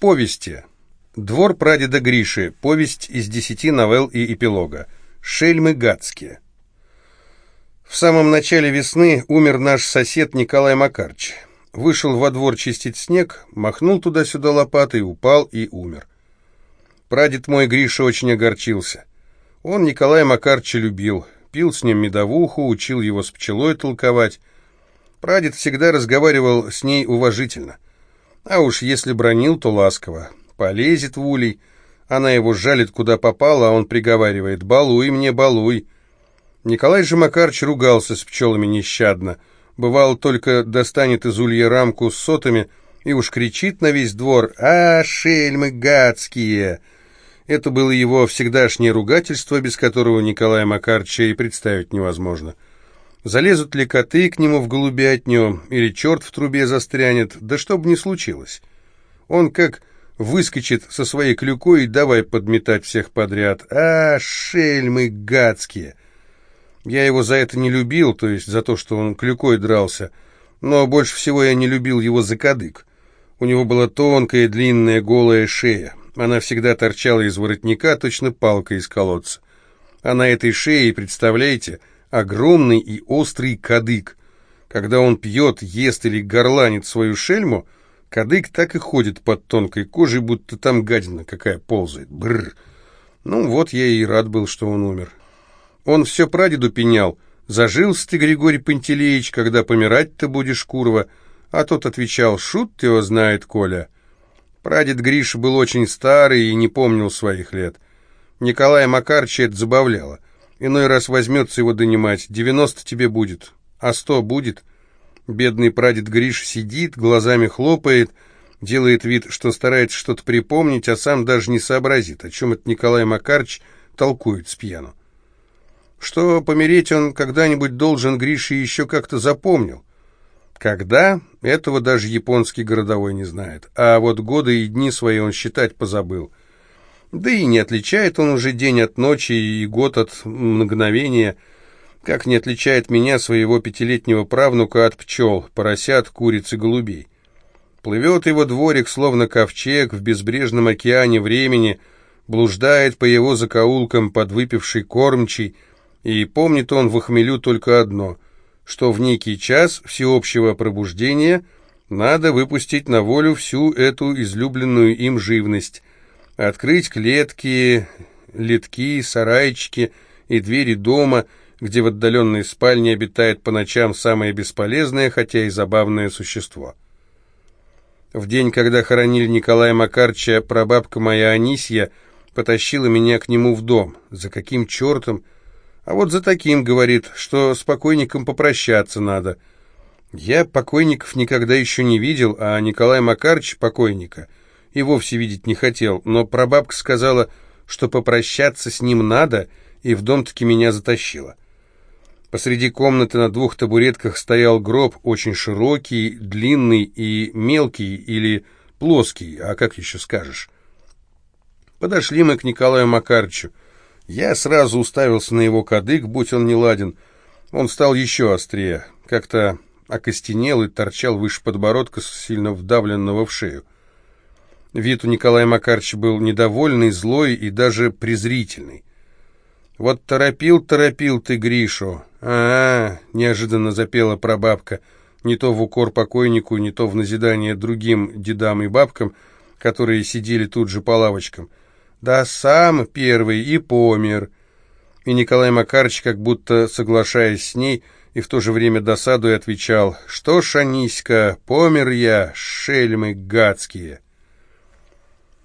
Повести. Двор прадеда Гриши. Повесть из десяти новелл и эпилога. Шельмы гадские. В самом начале весны умер наш сосед Николай Макарч. Вышел во двор чистить снег, махнул туда-сюда лопатой, упал и умер. Прадед мой Гриша очень огорчился. Он Николая Макарча любил, пил с ним медовуху, учил его с пчелой толковать. Прадед всегда разговаривал с ней уважительно — а уж если бронил, то ласково. Полезет в улей, она его жалит куда попало, а он приговаривает «балуй мне, балуй». Николай же Макарч ругался с пчелами нещадно. Бывало, только достанет из улья рамку с сотами и уж кричит на весь двор «А, шельмы гадские!» Это было его всегдашнее ругательство, без которого Николая Макарча и представить невозможно. Залезут ли коты к нему в голубятню, или черт в трубе застрянет, да что бы ни случилось. Он как выскочит со своей клюкой и давай подметать всех подряд. А, шельмы гадские! Я его за это не любил, то есть за то, что он клюкой дрался, но больше всего я не любил его за кадык. У него была тонкая, длинная, голая шея. Она всегда торчала из воротника, точно палка из колодца. А на этой шее, представляете, огромный и острый кадык. Когда он пьет, ест или горланит свою шельму, кадык так и ходит под тонкой кожей, будто там гадина какая ползает. Бррр. Ну вот я и рад был, что он умер. Он все прадеду пенял. «Зажился ты, Григорий Пантелеич, когда помирать-то будешь, курва?» А тот отвечал, «Шут его знает, Коля». Прадед Гриша был очень старый и не помнил своих лет. Николая Макарча это забавляло. Иной раз возьмется его донимать. Девяносто тебе будет, а сто будет. Бедный прадед Гриш сидит, глазами хлопает, делает вид, что старается что-то припомнить, а сам даже не сообразит, о чем это Николай Макарч толкует с пьяну. Что помереть он когда-нибудь должен, Гриша еще как-то запомнил. Когда? Этого даже японский городовой не знает. А вот годы и дни свои он считать позабыл. Да и не отличает он уже день от ночи и год от мгновения, как не отличает меня, своего пятилетнего правнука, от пчел, поросят, куриц и голубей. Плывет его дворик, словно ковчег, в безбрежном океане времени, блуждает по его закоулкам подвыпивший кормчий, и помнит он в хмелю только одно, что в некий час всеобщего пробуждения надо выпустить на волю всю эту излюбленную им живность, Открыть клетки, литки, сарайчики и двери дома, где в отдаленной спальне обитает по ночам самое бесполезное, хотя и забавное существо. В день, когда хоронили Николая Макарча, прабабка моя Анисья потащила меня к нему в дом. За каким чертом? А вот за таким, говорит, что с покойником попрощаться надо. Я покойников никогда еще не видел, а Николай Макарч покойника — и вовсе видеть не хотел, но прабабка сказала, что попрощаться с ним надо, и в дом-таки меня затащила. Посреди комнаты на двух табуретках стоял гроб, очень широкий, длинный и мелкий, или плоский, а как еще скажешь. Подошли мы к Николаю Макарычу. Я сразу уставился на его кадык, будь он не ладен. Он стал еще острее, как-то окостенел и торчал выше подбородка, сильно вдавленного в шею. Вид у Николая Макарча был недовольный, злой и даже презрительный. «Вот торопил-торопил ты Гришу!» «А-а-а!» — неожиданно запела прабабка, не то в укор покойнику, не то в назидание другим дедам и бабкам, которые сидели тут же по лавочкам. «Да сам первый и помер!» И Николай Макарыч, как будто соглашаясь с ней, и в то же время досадуя, отвечал, «Что ж, Аниська, помер я, шельмы гадские!»